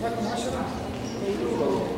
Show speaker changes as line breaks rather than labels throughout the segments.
Vai com marcha, não.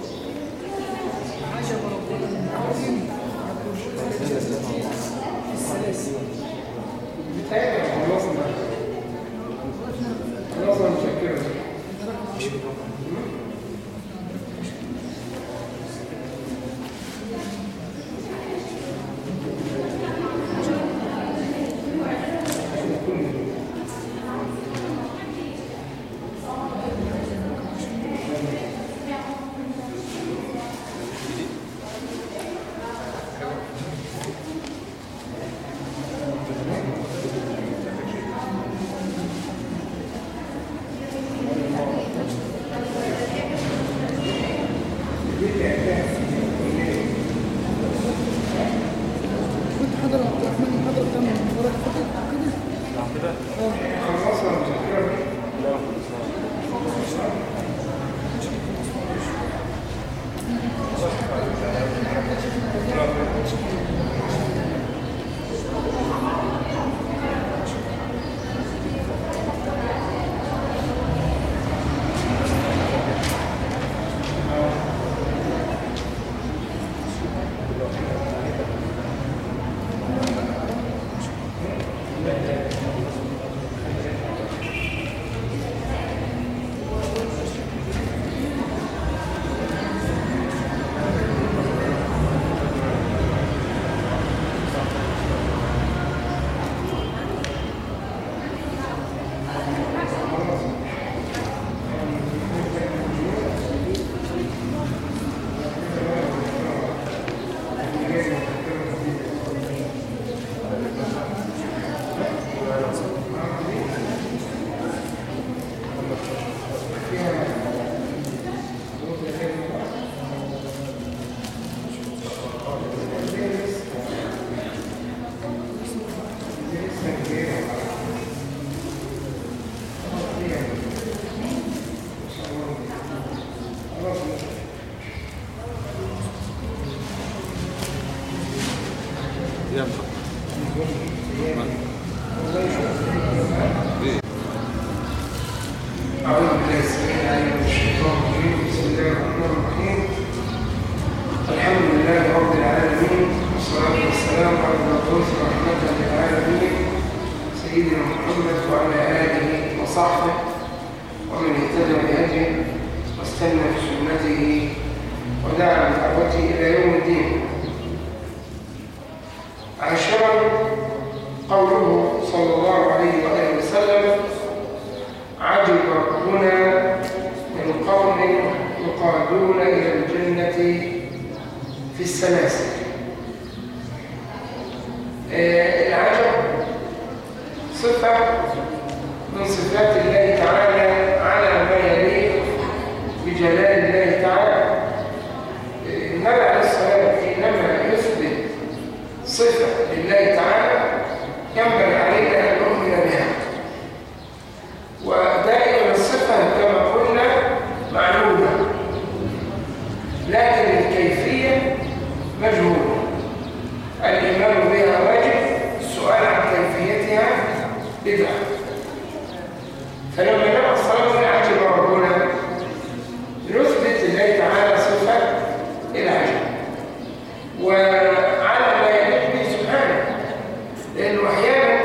لأنه أحيانا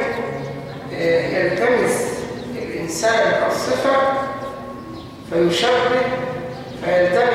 آه، يلتمس الإنسان الصفة فيشبه فيلتمس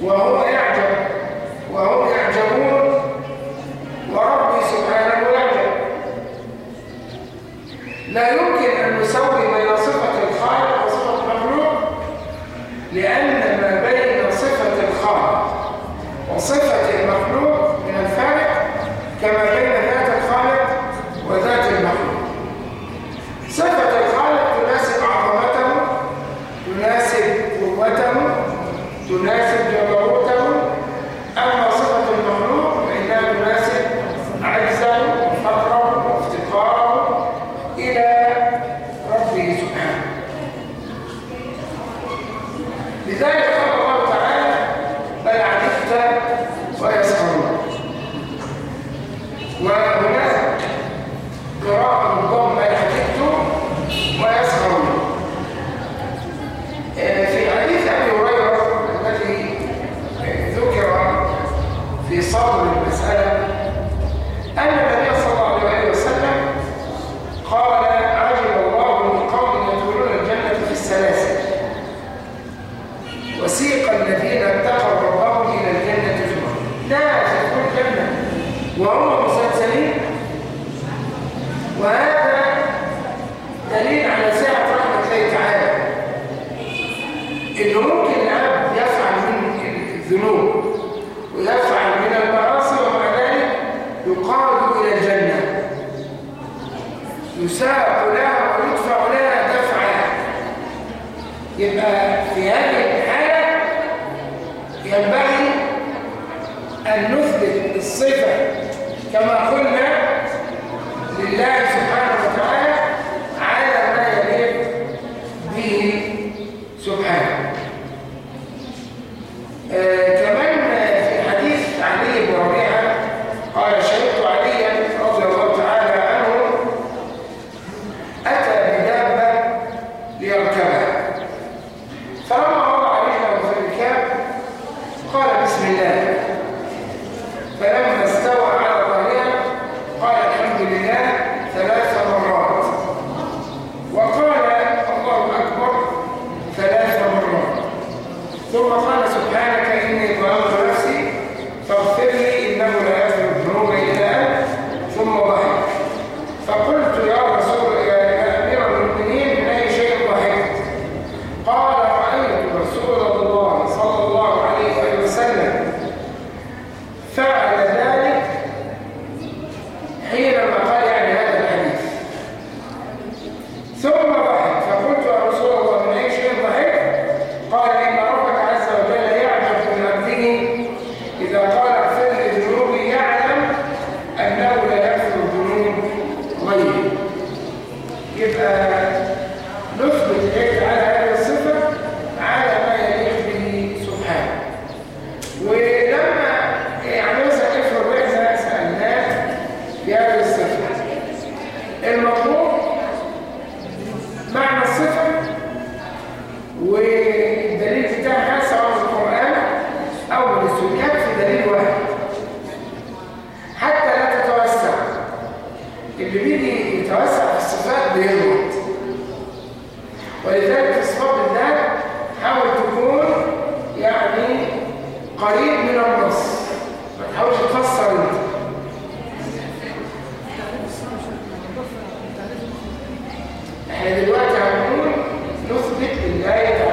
Well, إحنا دلوقتي هنقول نثبت لله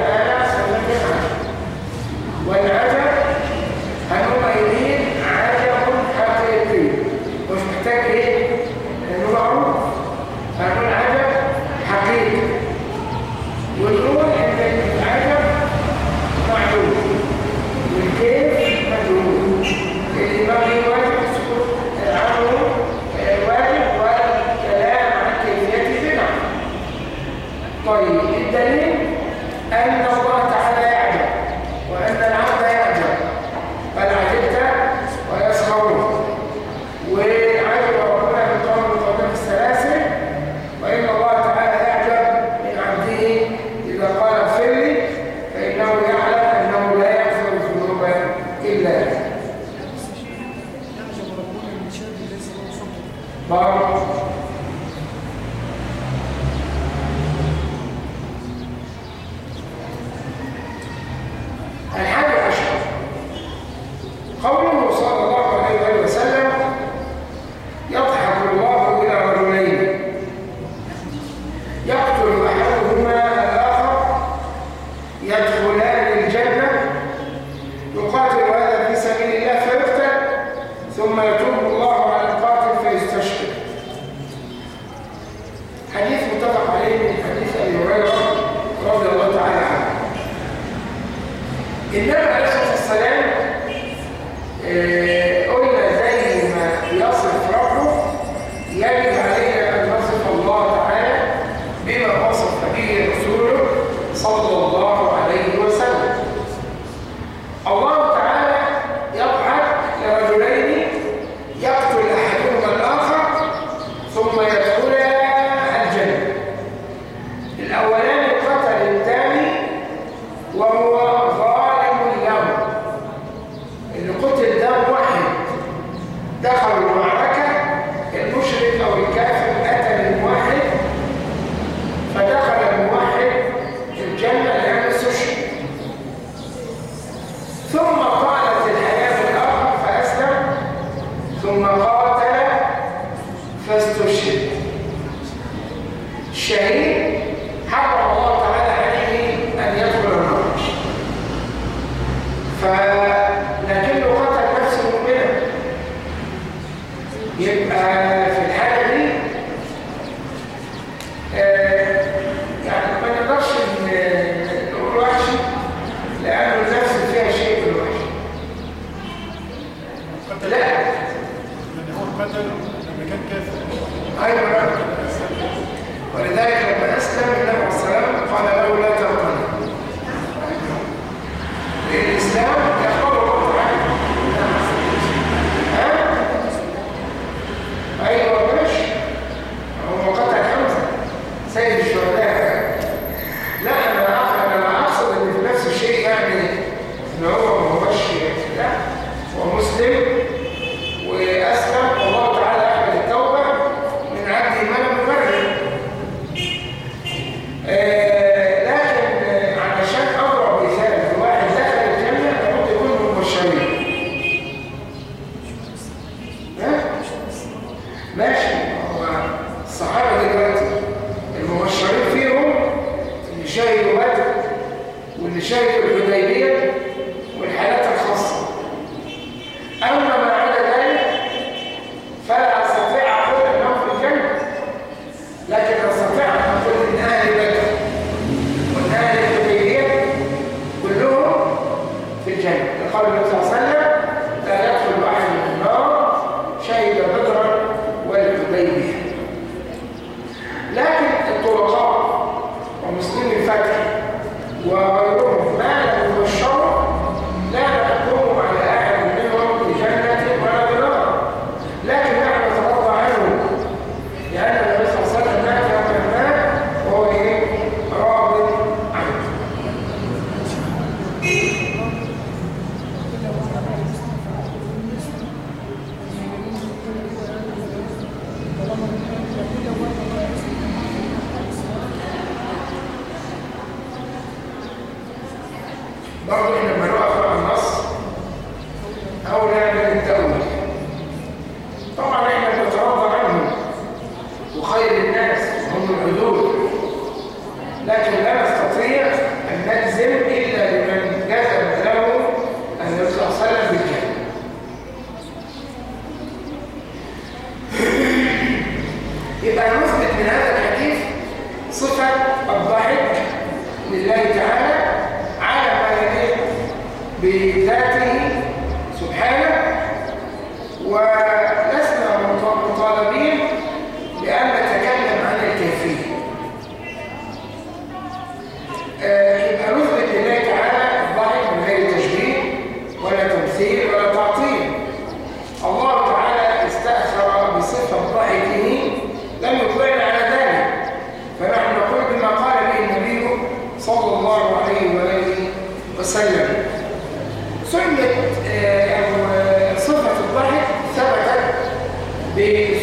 كلمة آه، أو آه، صفة الضحك ثبتت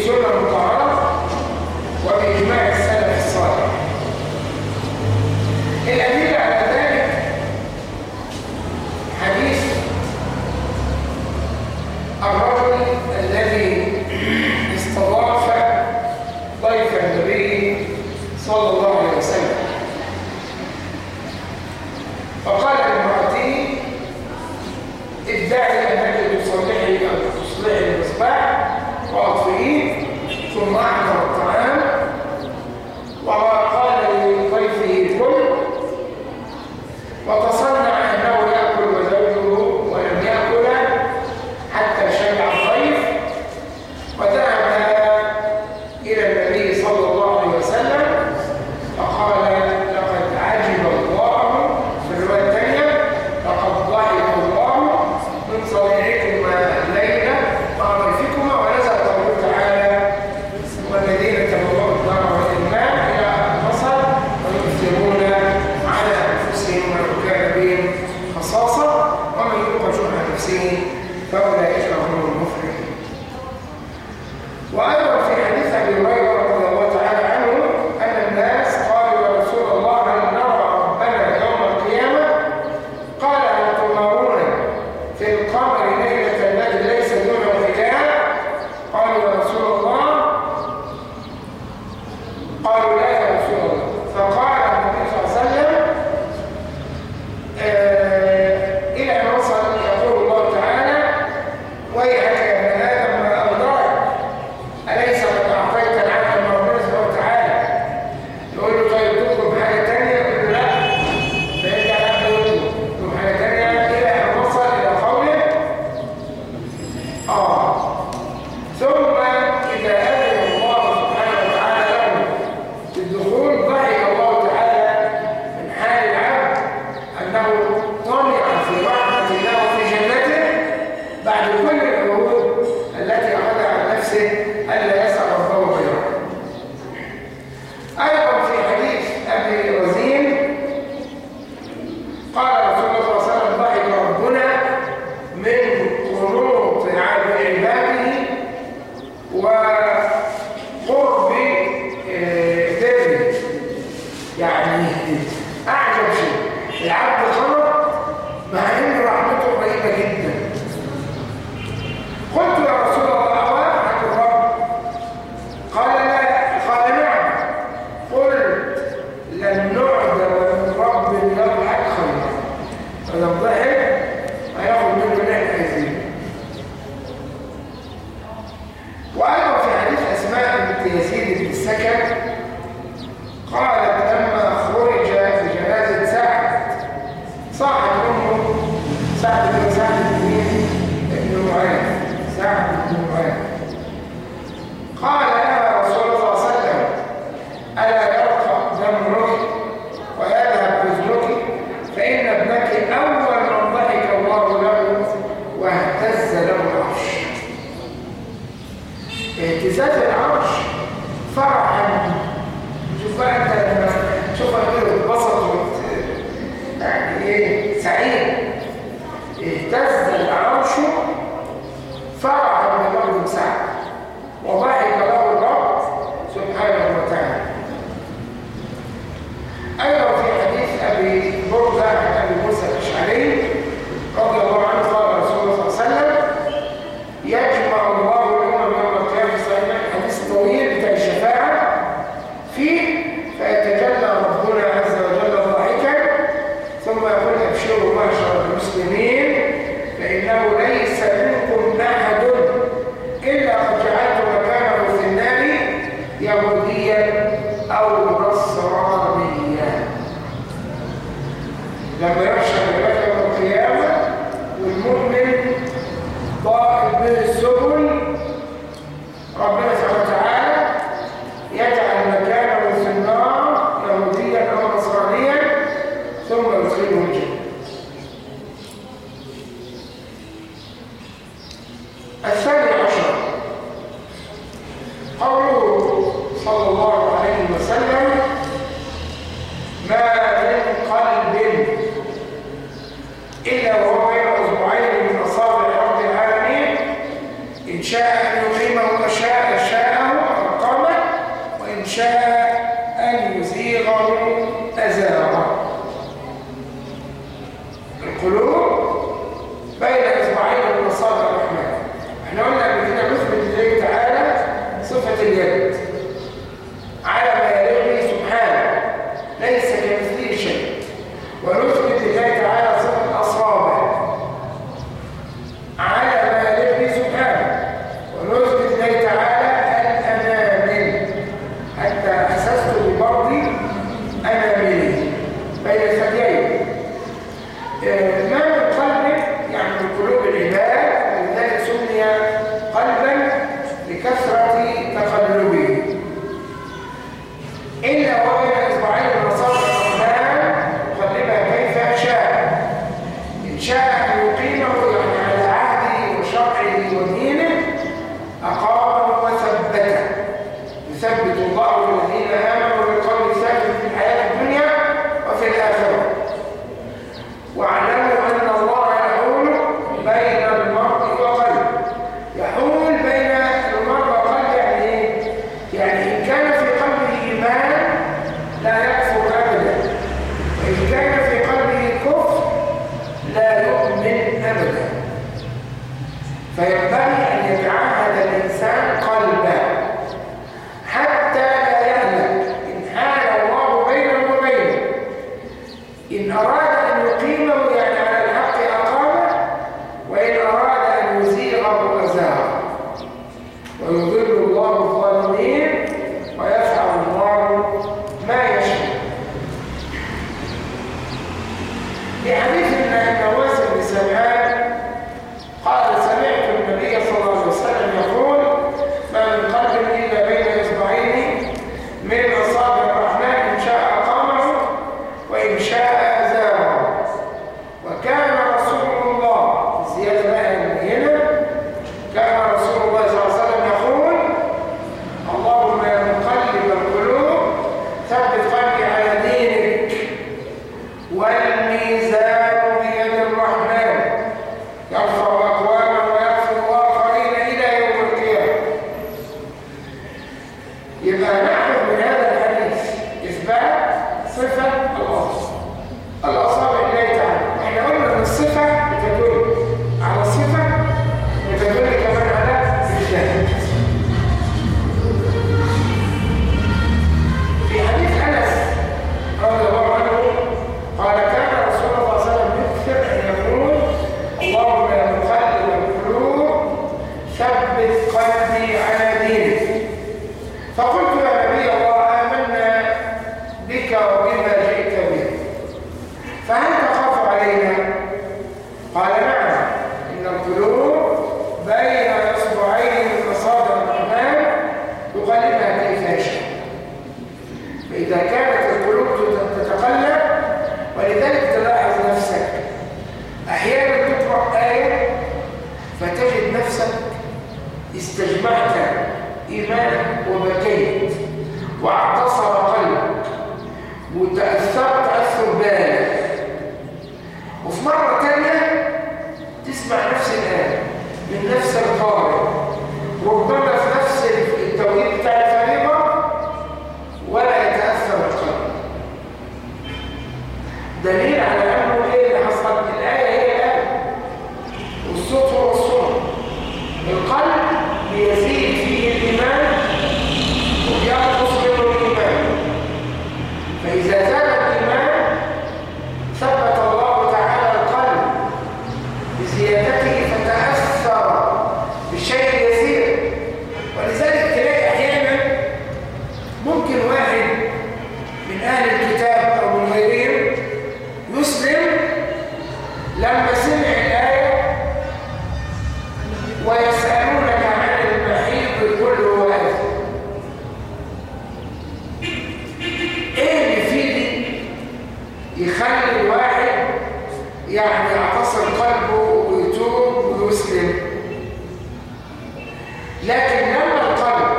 لكن لما القلب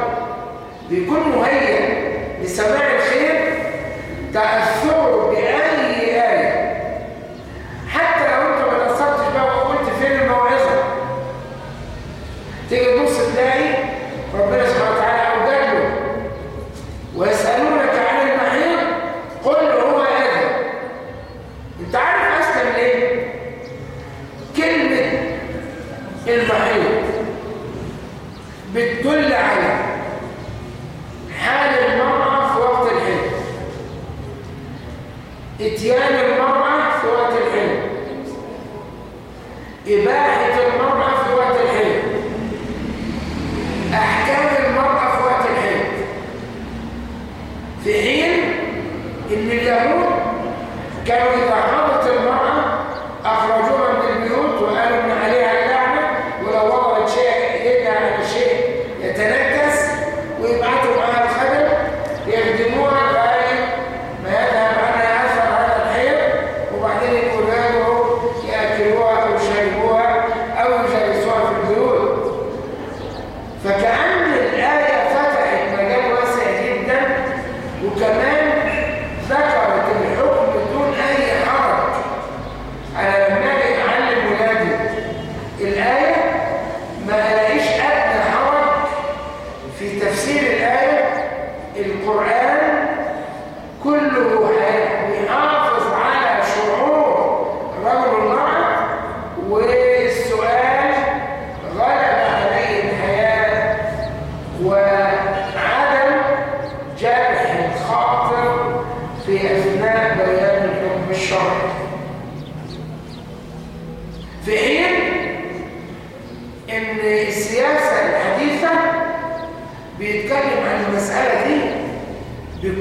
بيكون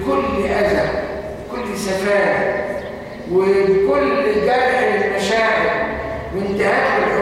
بكل أذى بكل سفاهة وبكل جرح المشاعر وانتهاك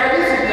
there is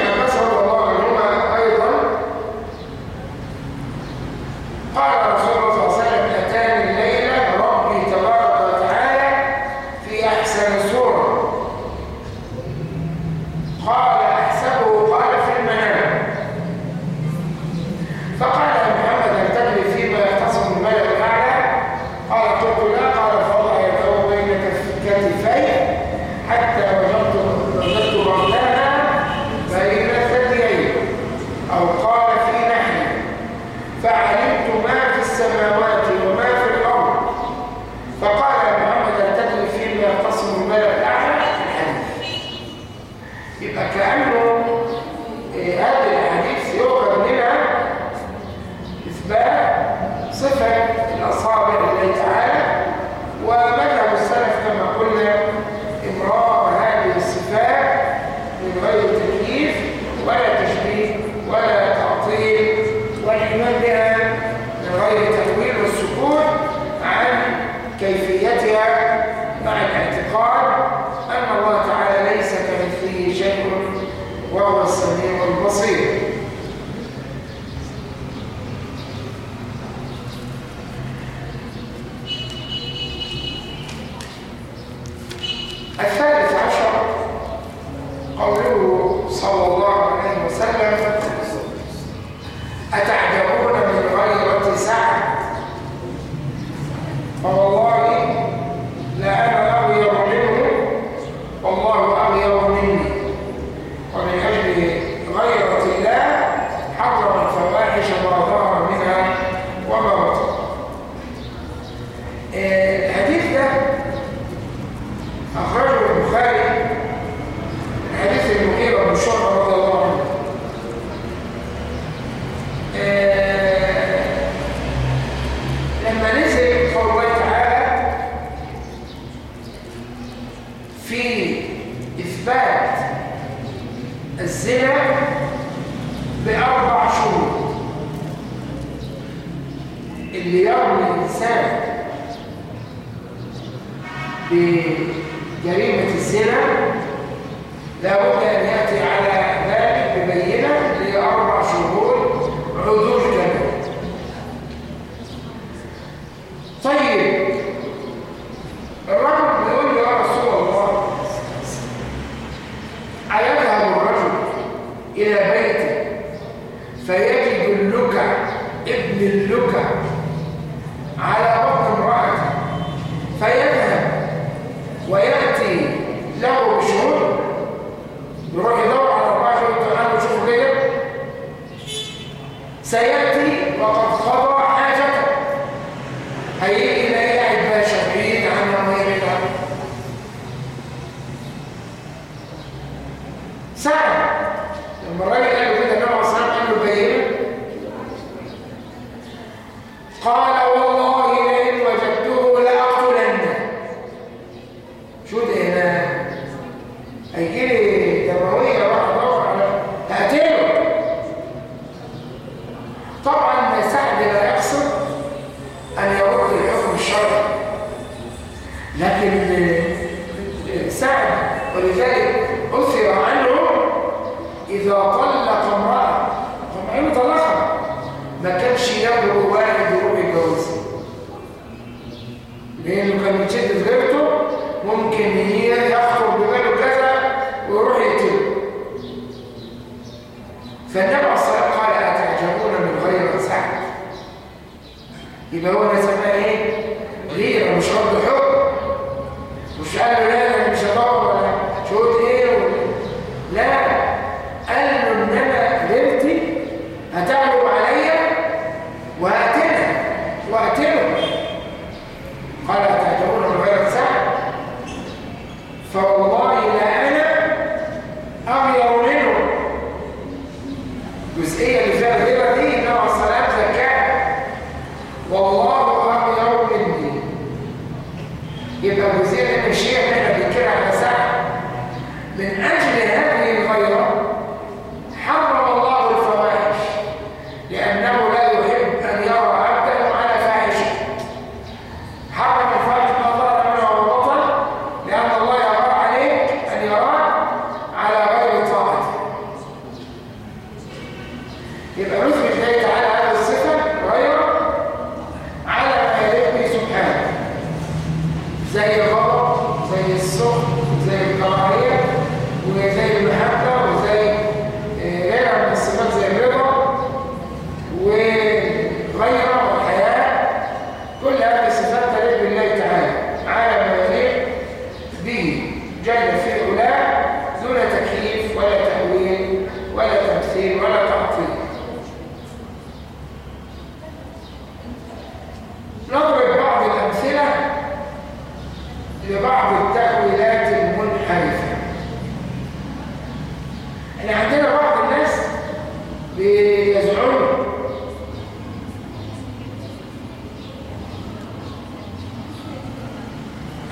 شدة غيرته ممكن يخطر بباله كذا ويروح يقتله فالنبي عليه الصلاة والسلام قال أتعجبون من غير سعد؟ يبقى هو نزل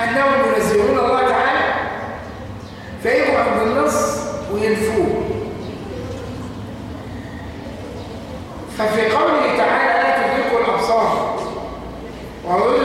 أنهم ينزهون الله تعالى فيجوا عند النص وينفوه. ففي قوله تعالى لا تدركوا الأبصار وعلوم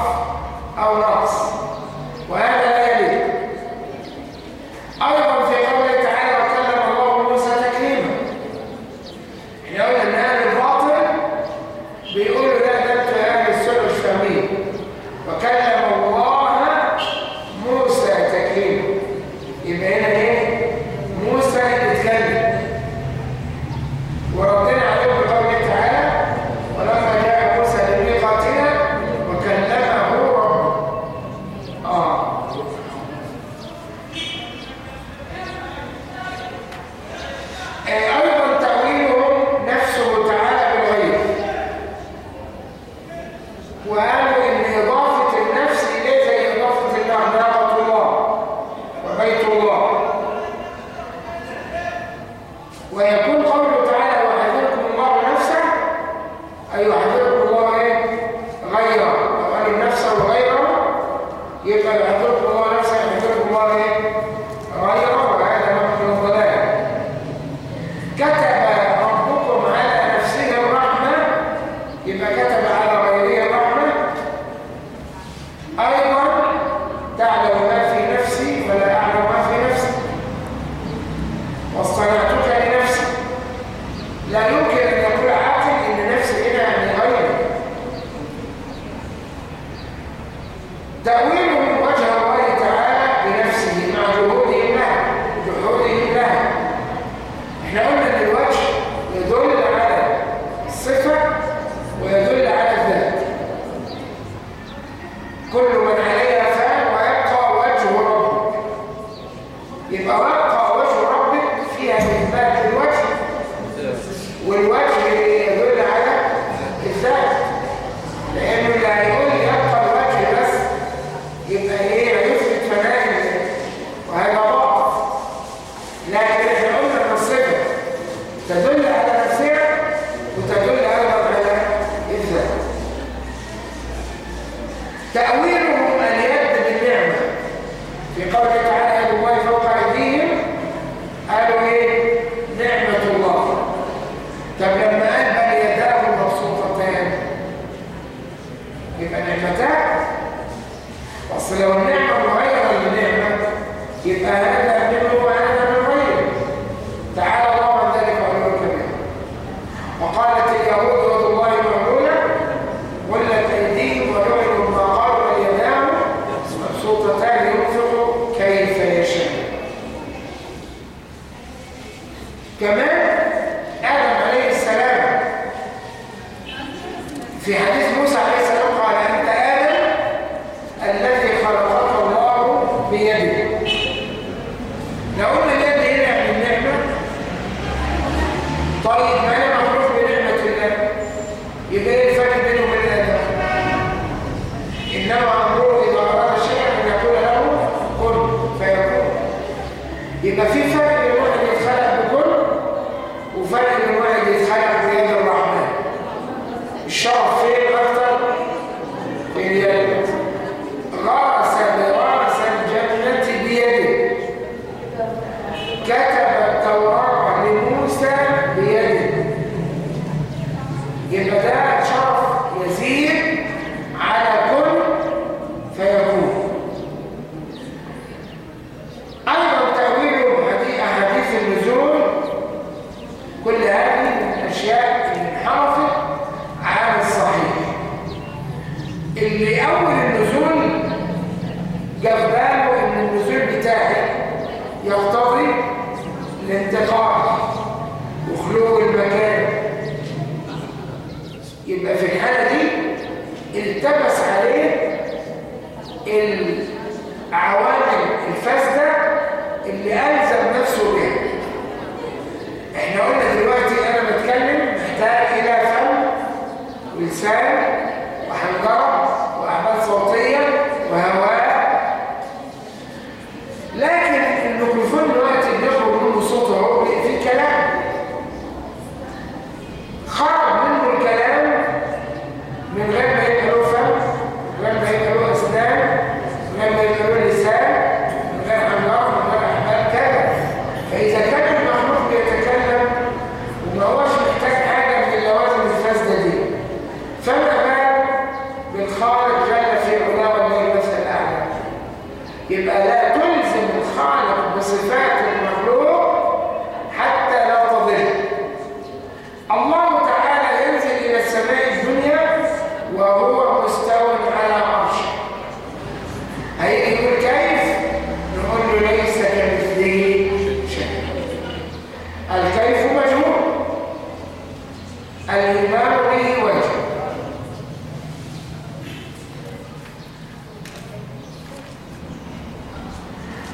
إحنا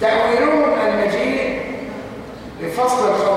تأويلهم المجيء لفصل الخوف.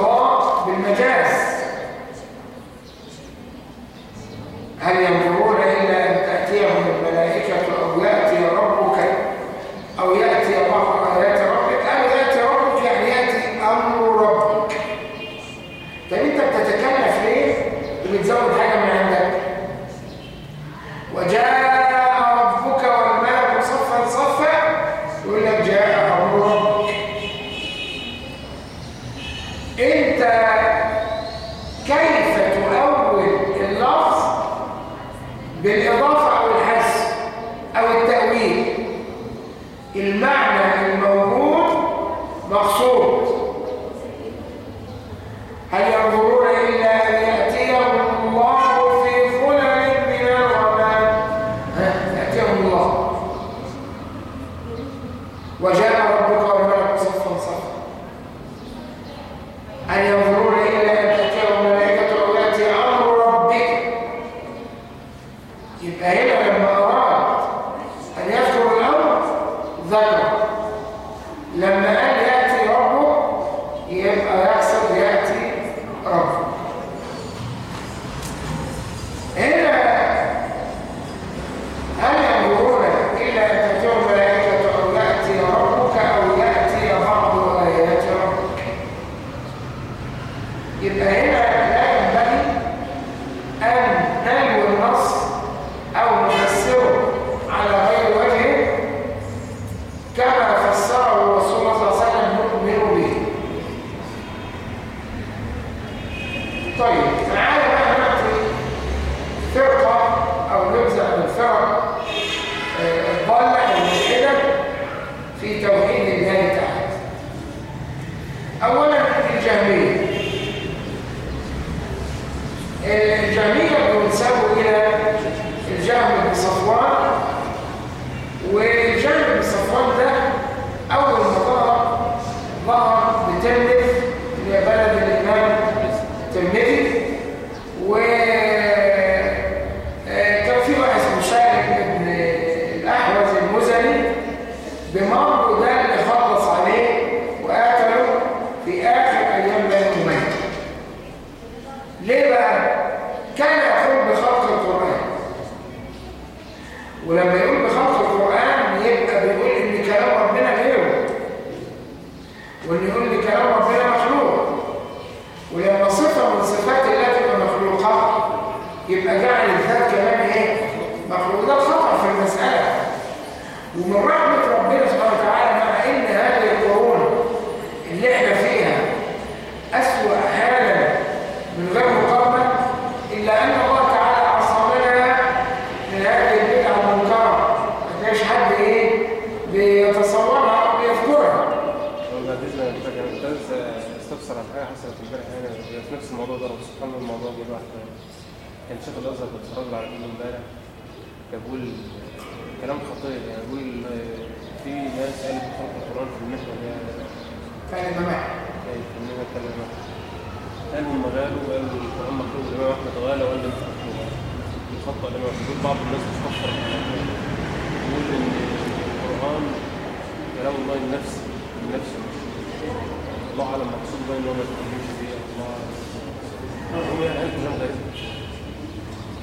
بها الآن كلها غير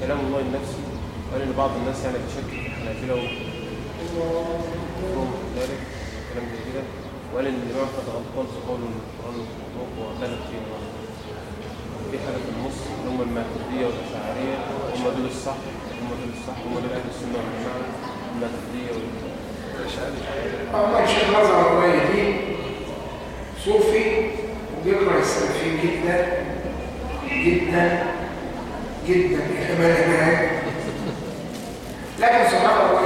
كلام الله
النفسي قال إن بعض الناس يعني بتشكك في الحنابلة وكفرهم ذلك كلام زي كده وقال إن الإمام أحمد غلطان في قوله إن القرآن مخلوق وغلط فيه الغلط في حاجة في النص اللي هم الماتريدية والأشعرية هم دول الصح هم دول الصح هم دول أهل السنة والجماعة الماتريدية والأشعرية.
أه مش النظر الرواية دي صوفي وبيقرأ السلفيين جدا جدا جدا الامانه لكن سبحان الله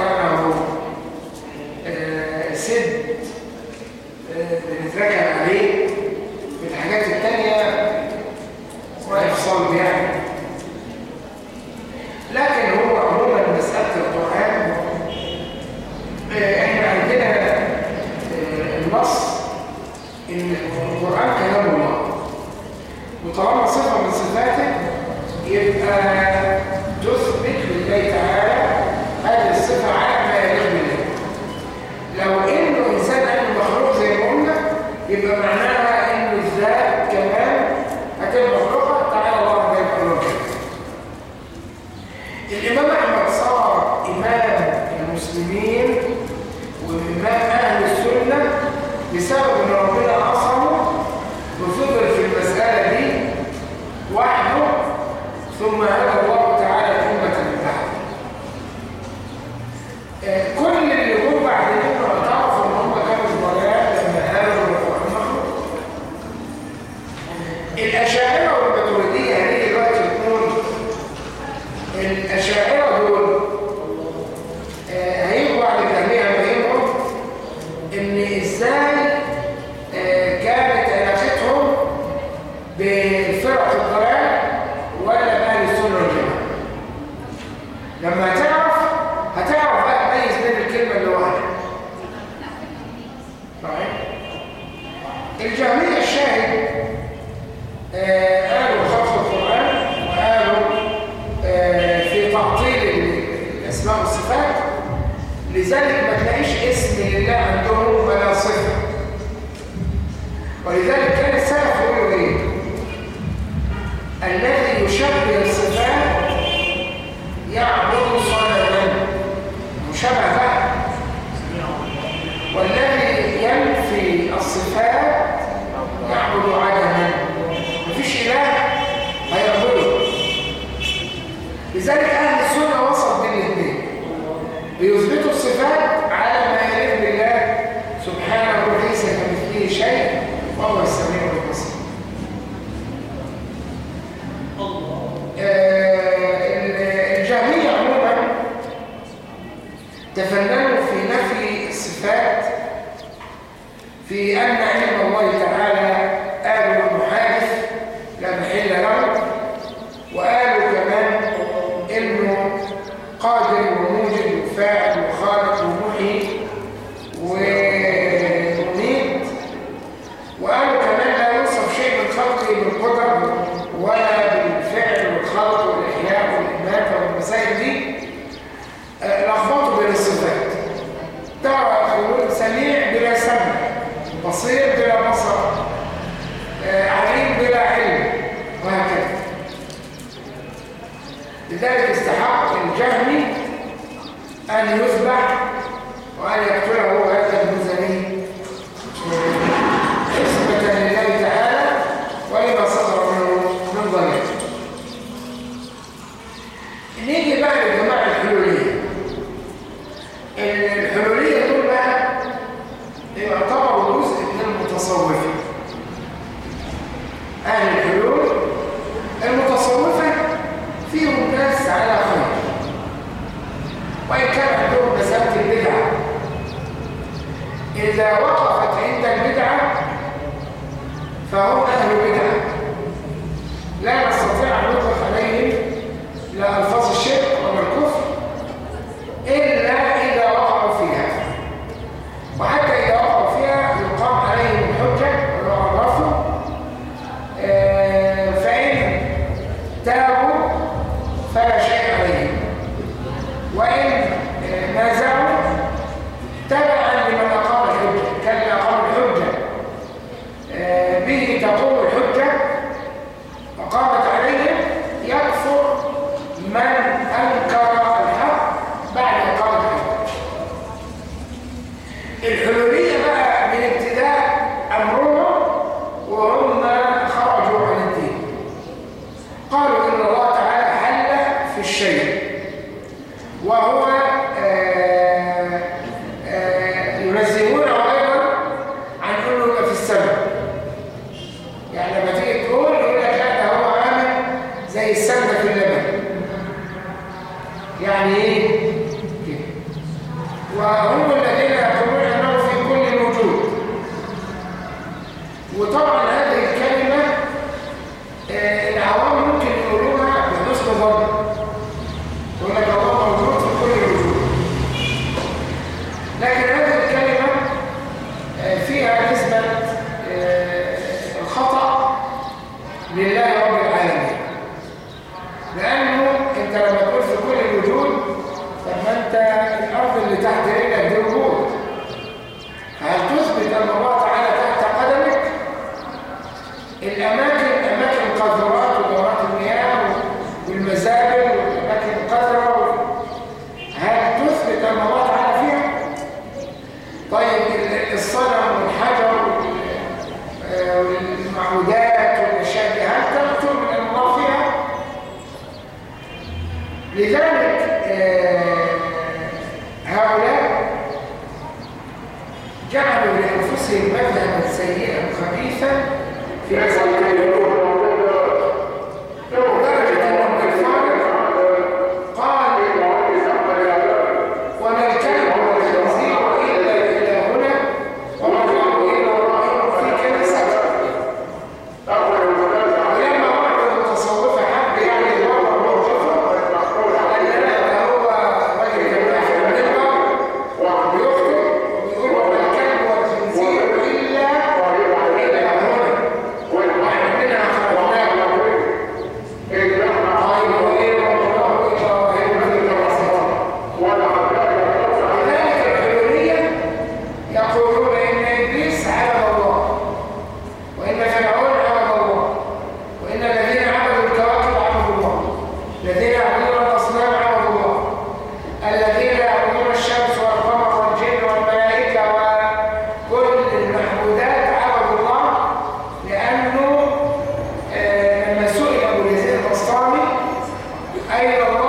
أين الله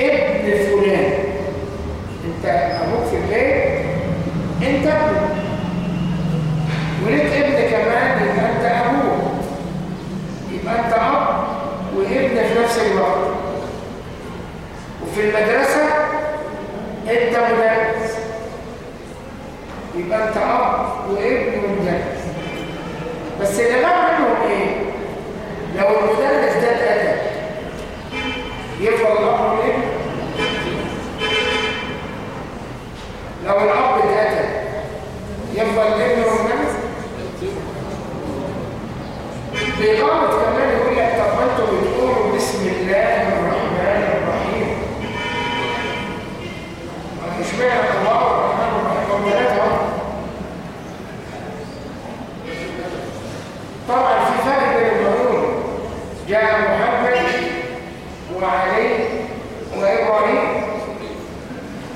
ابن فلان. انت أبوك في البيت انت ابن وليك ابن كمان يبقى انت ابوه يبقى انت أب وابن في نفس الوقت. وفي المدرسة انت مدرس. يبقى انت أب وابن مدرس. بس اللي بقى منهم إيه؟ لو المدرس ده اتقتل يفضل الله ابن لو الأب اتقتل يفضل الابن رمان بإقامة كمان يقول لك طب ما بتقولوا بسم الله الرحمن الرحيم. مش معنى الله الرحمن الرحيم. ثلاثة طبعا في فرق بين المرور جاء محمد وعلي وإبراهيم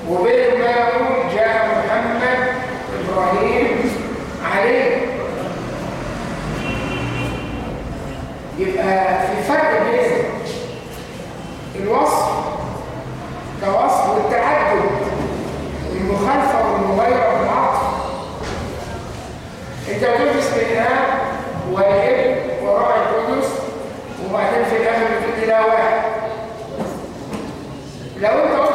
وبينما يقول جاء محمد إبراهيم عليه. يبقى في فرق بين الوصف كوصف والتعدد المخالفة والمغيرة والعطف. انت بتقول بسم الله والابن وراء القدس وبعدين في الآخر بتقول لا واحد. لو انت قلت